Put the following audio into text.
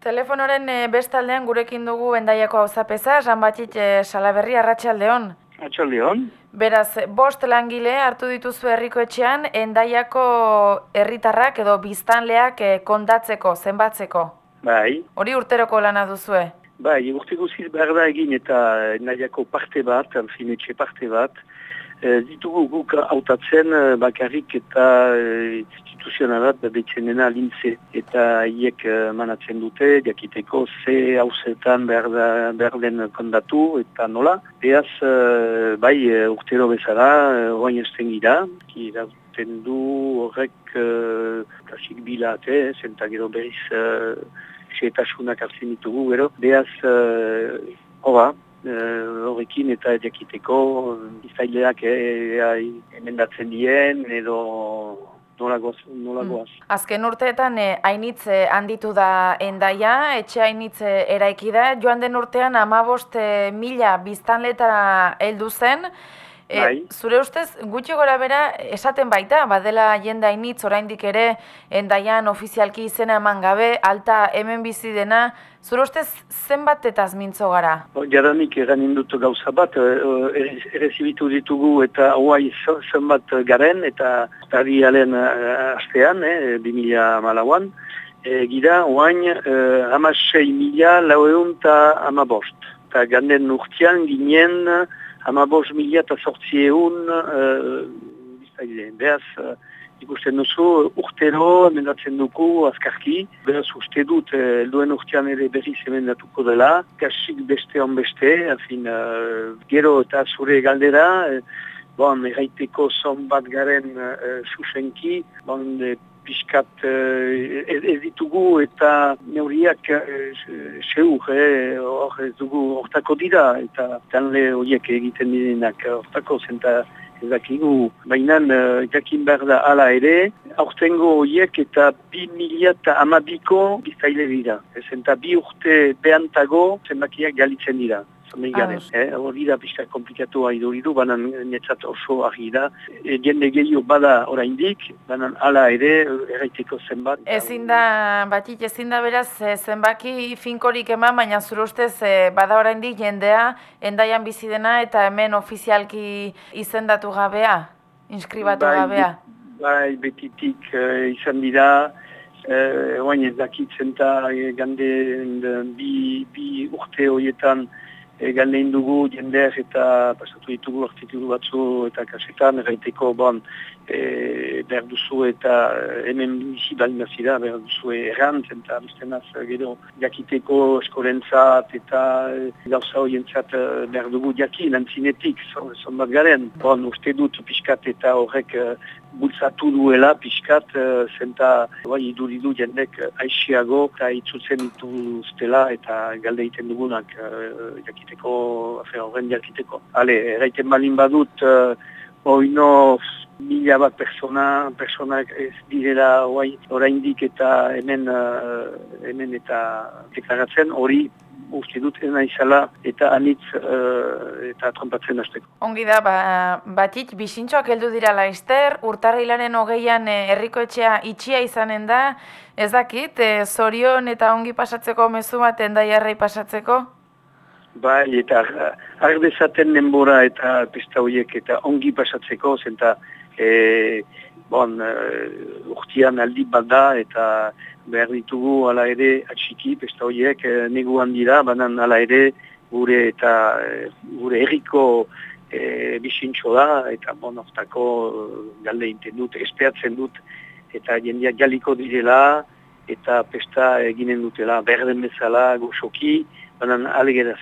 Telefonoren e, bestaldean gurekin dugu endaiako auzapeza, Jan Batit e, Salaberri Arratsaldeon. Arratsaldeon. Beraz, bost langile hartu dituzu herriko etxean endaiako herritarrak edo biztanleak e, kondatzeko, zenbatzeko. Bai. Hori urteroko lana duzue. Bai, urte guziz behar da egin eta endaiako parte bat, anfin etxe parte bat, E, ditugu guk hautatzen bakarrik eta e, instituzionalat behitzen dena lintze eta hiek manatzen dute, jakiteko ze hauzetan behar, behar den kondatu eta nola. Eaz, bai urtero bezala, oain esten gira, irauten du horrek klasik bilate, zenta gero berriz xeetasunak hartzen ditugu, gero. Beaz, hora, horrekin eta jakiteko izaileak emendatzen dien edo nolagoaz. nolagoaz. Hmm. Azken urteetan hainitz handitu da endaia, etxe hainitz eraiki da, joan den urtean amabost mila biztanletara heldu zen, Bai. zure ustez, gutxi gora bera, esaten baita, badela jende hainitz oraindik ere endaian ofizialki izena eman gabe, alta hemen bizi dena, zure ustez zenbat eta mintzo gara? Jadanik eran indutu gauza bat, errezibitu ditugu eta hauai zenbat garen eta tari alen astean, eh, 2000 malauan, e, gira oain eh, hamasei mila laueun eta amabost. Eta ganden urtean ginen hamabos mila eta sortzi egun behaz ikusten duzu urtero emendatzen duku azkarki. Behaz uste dut helduen urtean ere berriz emendatuko dela. Kasik beste on beste afin, uh, gero eta zure galdera bon, erraiteko zon bat garen uh, susenki bon, piskat uh, ez ditugu eta neuriak seur, hor ez dugu hortako dira eta tanle horiek egiten direnak hortako zenta ezakigu. Baina uh, jakin behar da ala ere, aurtengo horiek eta bi mila eta amabiko bizaile dira. Zenta bi urte behantago zenbakiak galitzen dira. Hori da pixka komplikatua iduridu, banan netzat oso argi da. E, jende gehiago bada oraindik, banan ala ere erraiteko zenbat. Ezin da, batik ezin da beraz zenbaki finkorik eman, baina zure ustez bada oraindik jendea endaian bizi dena eta hemen ofizialki izendatu gabea, inskribatu bai, gabea. Bai, betitik izan dira, oain ez dakitzen eta gande bi, bi urte horietan e, galdein dugu jendeak eta pasatu ditugu artikulu batzu eta kasetan, erraiteko bon, e, behar duzu eta hemen bizi balinazira behar duzu errant, eta biztenaz gero jakiteko eskolentzat eta gauza horientzat behar dugu jaki, nantzinetik, zon bat garen. Bon, uste dut pixkat eta horrek bultzatu duela pixkat, zenta bai, iduridu jendek aixiago eta itzutzen dituztela eta galde egiten dugunak jakiteko, horren jakiteko. Hale, erraiten balin badut, oino mila bat persona, personak ez direla oraindik eta hemen, hemen eta deklaratzen hori uste dut ena izala eta anitz eta trompatzen hasteko. Ongi da, ba, batik bisintxoak heldu dira laizter, urtarrilaren hogeian herriko etxea itxia izanen da, ez dakit, e, zorion eta ongi pasatzeko mezu bat endaiarrei pasatzeko? Bai, eta ardezaten denbora eta pesta horiek eta ongi pasatzeko, zenta e, bon, uh, urtean aldi bat da eta behar ditugu ala ere atxiki pesta horiek e, neguan dira, banan ala ere gure eta gure erriko e, bisintxo da eta bon, ortako galde inten dut, espeatzen dut eta jendeak galiko direla eta pesta eginen dutela berden bezala goxoki, banan alegeraz